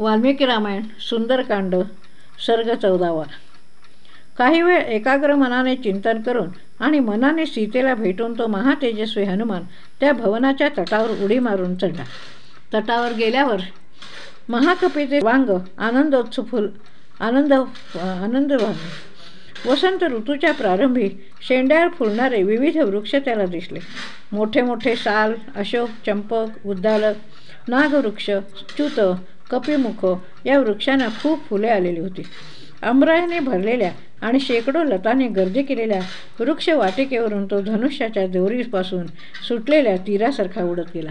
वाल्मिकी रामायण सुंदरकांड सर्ग चौदावा. काही वेळ एकाग्र मनाने चिंतन करून आणि मनाने सीतेला भेटून तो महातेजस्वी हनुमान त्या भवनाच्या तटावर उडी मारून चढला. तटावर गेल्यावर महाकपीचे वांग आनंदोत्सुफुल आनंद आनंद वसंत ऋतूच्या प्रारंभी शेंड्यावर फुलणारे विविध वृक्ष त्याला दिसले. मोठे मोठे साल अशोक चंपक उद्दालक नागवृक्ष च्युत कपिमुख या वृक्षांना खूप फुले आलेली होती. अमरायाने भरलेल्या आणि शेकडो लताने गर्दी केलेल्या वृक्ष वाटिकेवरून तो धनुष्याच्या दोरीपासून सुटलेल्या तीरासारखा उडत गेला.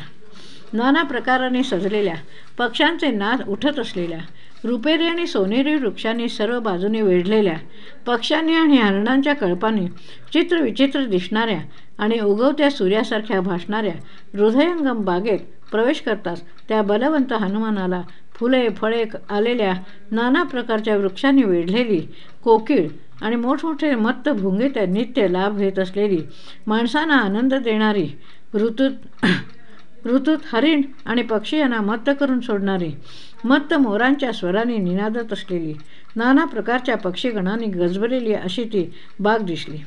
नाना प्रकाराने सजलेल्या पक्ष्यांचे नाद उठत असलेल्या रुपेरी आणि सोनेरी वृक्षांनी सर्व बाजूने वेढलेल्या पक्ष्यांनी आणि हरणांच्या कळपाने चित्रविचित्र दिसणाऱ्या आणि उगवत्या सूर्यासारख्या भासणाऱ्या हृदयंगम बागेत प्रवेश करताच त्या बलवंत हनुमानाला फुले फळे आलेल्या नाना प्रकारच्या वृक्षांनी वेढलेली कोकिळ आणि मोठमोठे मत्त भुंगीत नित्य लाभ घेत असलेली माणसांना आनंद देणारी ऋतूत ऋतूत हरिण आणि पक्षी यांना मत्त करून सोडणारी मत्त मोरांच्या स्वराने निनादत असलेली नाना प्रकारच्या पक्षीगणांनी गजबलेली अशी ती बाग दिसली.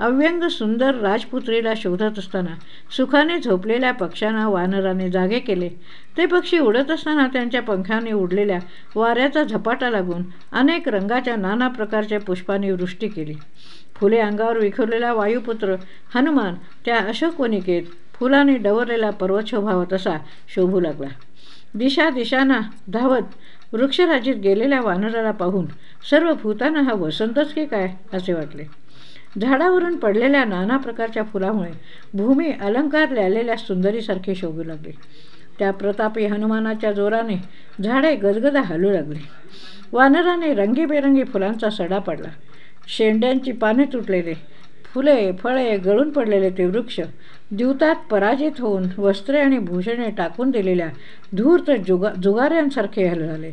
अव्यंग सुंदर राजपुत्रीला शोधत असताना सुखाने झोपलेल्या पक्ष्यांना वानराने जागे केले. ते पक्षी उडत असताना त्यांच्या पंखाने उडलेल्या वाऱ्याचा झपाटा लागून अनेक रंगाच्या नाना प्रकारच्या पुष्पांनी वृष्टी केली. फुले अंगावर विखुरलेला वायुपुत्र हनुमान त्या अशोकवनिकेत फुलाने डवरलेला पर्वतशोभावत असा शोभू लागला. दिशा दिशांना धावत वृक्षराजीत गेलेल्या वानराला पाहून सर्व भूतांना हा वसंतच की काय असे वाटले. झाडावरून पडलेल्या नाना प्रकारच्या फुलामुळे भूमी अलंकार ल्यालेल्या सुंदरीसारखे शोभू लागले. त्या प्रतापी हनुमानाच्या जोराने झाडे गदगदा हलू लागली. वानराने रंगीबेरंगी फुलांचा सडा पडला. शेंड्यांची पाने तुटलेले फुले फळे गळून पडलेले ते वृक्ष द्यूतात पराजित होऊन वस्त्रे आणि भूषणे टाकून दिलेल्या धूर्त जुगा जुगाऱ्यांसारखे हल झाले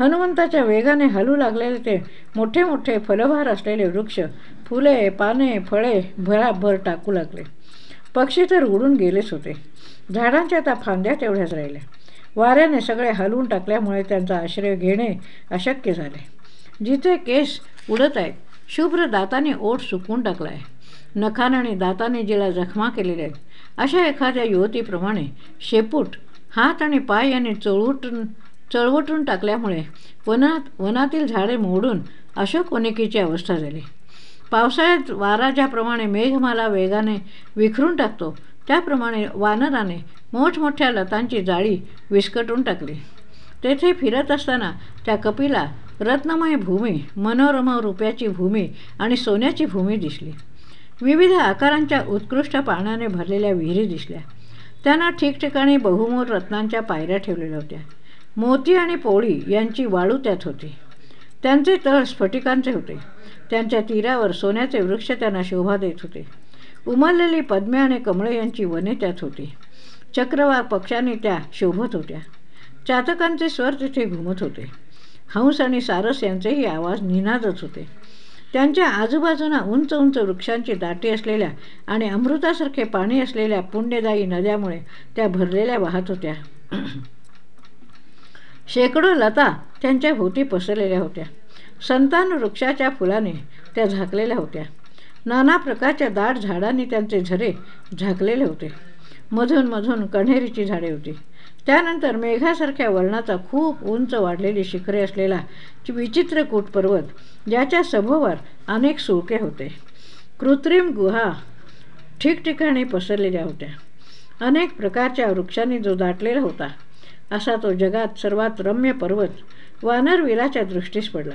हनुमंताच्या वेगाने हलू लागलेले ते मोठे मोठे फलभार असलेले वृक्ष फुले पाने फळे भराभर टाकू लागले. पक्षी तर उडून गेलेच होते. झाडांच्या आता फांद्या तेवढ्याच राहिल्या. वाऱ्याने सगळे हलवून टाकल्यामुळे त्यांचा आश्रय घेणे अशक्य झाले. जिथे केस उडत आहेत शुभ्र दाताने ओठ सुकून टाकला आहे नखान आणि दाताने जिला जखमा केलेल्या आहेत. अशा एखाद्या युवतीप्रमाणे शेपूट हात आणि पाय याने चळवटून चळवटून टाकल्यामुळे वनात वनातील झाडे मोडून अशोक वनिकीची अवस्था झाली. पावसाळ्यात वारा ज्याप्रमाणे मेघमाला वेगाने विखरून टाकतो त्याप्रमाणे वानराने मोठमोठ्या लतांची जाळी विस्कटून टाकली. तेथे फिरत असताना त्या कपिला रत्नमय भूमी मनोरम रुपयाची भूमी आणि सोन्याची भूमी दिसली. विविध आकारांच्या उत्कृष्ट पाण्याने भरलेल्या विहिरी दिसल्या. त्यांना ठिकठिकाणी बहुमोल रत्नांच्या पायऱ्या ठेवलेल्या होत्या. मोती आणि पोळी यांची वाळू त्यात होती. त्यांचे तळ स्फटिकांचे होते. त्यांच्या तीरावर सोन्याचे वृक्ष त्यांना शोभा देत होते. उमललेली पद्मे आणि कमळे यांची वने त्यात होती. चक्रवार पक्षांनी त्या शोभत होत्या. चातकांचे स्वर तिथे घुमत होते. हंस आणि सारस यांचेही आवाज निनादच होते. त्यांच्या आजूबाजूना उंच उंच वृक्षांची दाटी असलेल्या आणि अमृतासारखे पाणी असलेल्या पुण्यदायी नद्यामुळे त्या भरलेल्या वाहत होत्या. शेकडो लता त्यांच्या भोवती पसरलेल्या होत्या. संतान वृक्षाच्या फुलाने त्या झाकलेल्या होत्या. नाना प्रकारच्या दाट झाडांनी त्यांचे झरे झाकलेले होते. मधून मधून कण्हेरीची झाडे होती. त्यानंतर मेघासारख्या वर्णाचा खूप उंच वाढलेली शिखरे असलेला विचित्र कूट पर्वत ज्याच्या सभोवर अनेक सुळके होते. कृत्रिम गुहा ठिकठिकाणी पसरलेल्या होत्या. अनेक प्रकारच्या वृक्षांनी जो दाटलेला होता असा तो जगात सर्वात रम्य पर्वत वानरवीराच्या दृष्टीस पडला.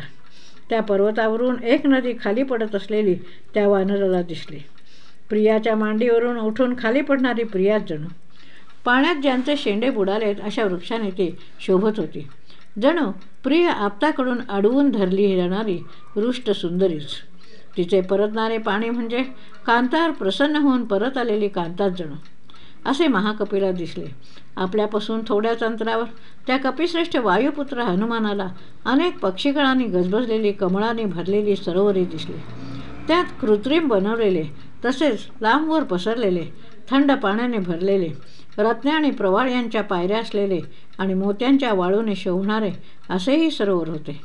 त्या पर्वतावरून एक नदी खाली पडत असलेली त्या वानराला दिसली. प्रियाच्या मांडीवरून उठून खाली पडणारी प्रियाच जणू पाण्यात ज्यांचे शेंडे बुडालेत अशा वृक्षाने ती शोभत होती. जणू प्रिय आपताकडून अडवून धरली जाणारी रुष्ट सुंदरीच. तिचे परतणारे पाणी म्हणजे कांतावर प्रसन्न होऊन परत आलेली कांतात जणू. असे महाकपीला दिसले. आपल्यापासून थोड्याच अंतरावर त्या कपिश्रेष्ठ वायुपुत्र हनुमानाला अनेक पक्षीगळांनी गजबजलेली कमळाने भरलेली सरोवरे दिसली. त्यात कृत्रिम बनवलेले तसेच लांबवर पसरलेले थंड पाण्याने भरलेले रत्ने आणि प्रवाळ यांच्या पायऱ्या असलेले आणि मोत्यांच्या वाळूने शोभणारे असेही सरोवर होते.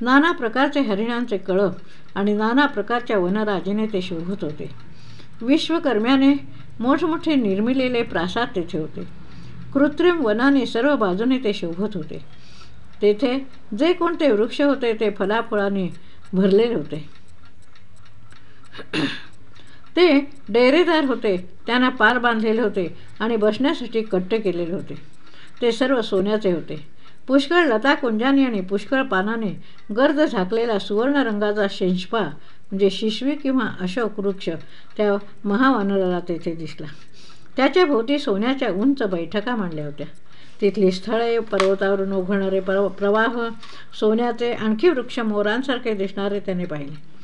नाना प्रकारचे हरिणांचे कळप आणि नाना प्रकारच्या वनराजेने ते शोभत होते. विश्वकर्म्याने मोठमोठे निर्मिलेले प्रासाद तेथे होते. कृत्रिम वनाने सर्व बाजूने ते शोभत होते. तेथे जे कोणते वृक्ष होते ते फलाफळाने भरलेले होते. ते डेरेदार होते त्यांना पार बांधलेले होते आणि बसण्यासाठी कट्टे केलेले होते. ते सर्व सोन्याचे होते. पुष्कळ लता कुंजानी आणि पुष्कळ पानाने गर्द झाकलेला सुवर्ण रंगाचा शेंशपा म्हणजे शिशवी किंवा अशोक वृक्ष त्या महावानराला तेथे दिसला. त्याच्या भोवती सोन्याच्या उंच बैठका मांडल्या होत्या. तिथली स्थळे पर्वतावरून ओघळणारे प्रवाह सोन्याचे आणखी वृक्ष मोरांसारखे दिसणारे त्याने पाहिले.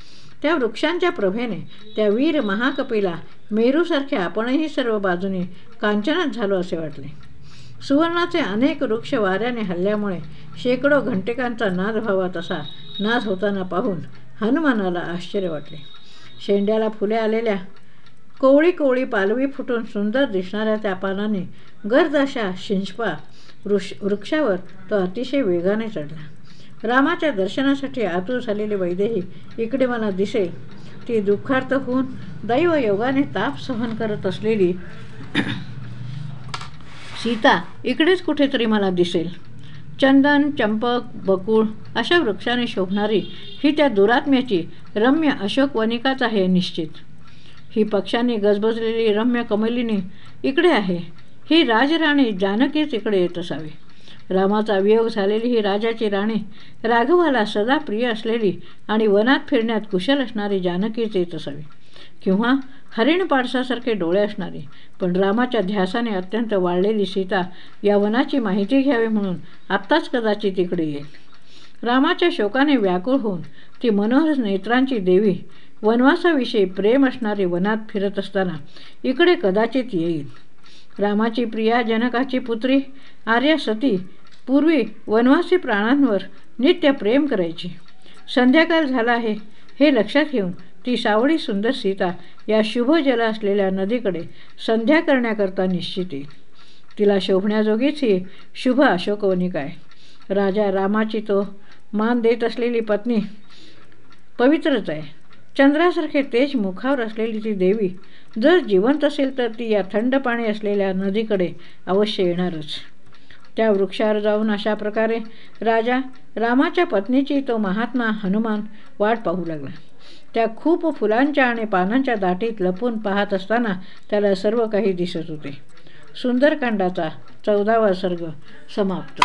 त्या वृक्षांच्या प्रभेने त्या वीर महाकपीला मेरूसारखे आपणही सर्व बाजूने कांचनच झालो असे वाटले. सुवर्णाचे अनेक वृक्ष वाऱ्याने हल्ल्यामुळे शेकडो घंटेकांचा नाद व्हावा तसा नाद होताना पाहून हनुमानाला आश्चर्य वाटले. शेंड्याला फुले आलेल्या कोवळी कोवळी पालवी फुटून सुंदर दिसणाऱ्या त्या पानाने गर्द अशा शिंचपा वृक्ष वृक्षावर तो अतिशय वेगाने चढला. रामाच्या दर्शनासाठी आतुर झालेले वैदेही इकडे मला दिसेल. ती दुःखार्थ होऊन दैव योगाने ताप सहन करत असलेली सीता इकडेच कुठेतरी मला दिसेल. चंदन चंपक बकुळ अशा वृक्षाने शोभणारी ही त्या दुरात्म्याची रम्य अशोक वनिकाच आहे निश्चित. ही पक्षांनी गजबजलेली रम्य कमलिनी इकडे आहे. ही राजराणी जानकीच इकडे येत असावी. रामाचा वियोग झालेली ही राजाची राणी राघवाला सदा प्रिय असलेली आणि वनात फिरण्यात कुशल असणारी जानकीच येत असावी. किंवा हरिण पाडसासारखे डोळे असणारी पण रामाच्या ध्यासाने अत्यंत वाढलेली सीता या वनाची माहिती घ्यावी म्हणून आत्ताच कदाचित इकडे येईल. रामाच्या शोकाने व्याकुळ होऊन ती मनोहर नेत्रांची देवी वनवासाविषयी प्रेम असणारी वनात फिरत असताना इकडे कदाचित येईल. रामाची प्रिया जनकाची पुत्री आर्या सती पूर्वी वनवासी प्राणांवर नित्य प्रेम करायची. संध्याकाळ झाला आहे. हे लक्षात घेऊन ती सावळी सुंदर सीता या शुभ जल असलेल्या नदीकडे संध्या करण्याकरता निश्चित. येईल तिला शोभण्याजोगीच ही शुभ अशोकवनिका आहे राजा रामाची तो मान देत असलेली पत्नी पवित्रच आहे. चंद्रासारखे तेज मुखावर असलेली ती देवी जर जिवंत असेल तर ती या थंड पाणी असलेल्या नदीकडे अवश्य येणारच. त्या वृक्षावर जाऊन अशा प्रकारे राजा रामाच्या पत्नीची तो महात्मा हनुमान वाट पाहू लागला. त्या खूप फुलांच्या आणि पानांच्या दाटीत लपून पाहत असताना त्याला सर्व काही दिसत होते. सुंदरकांडाचा चौदावा सर्ग समाप्त.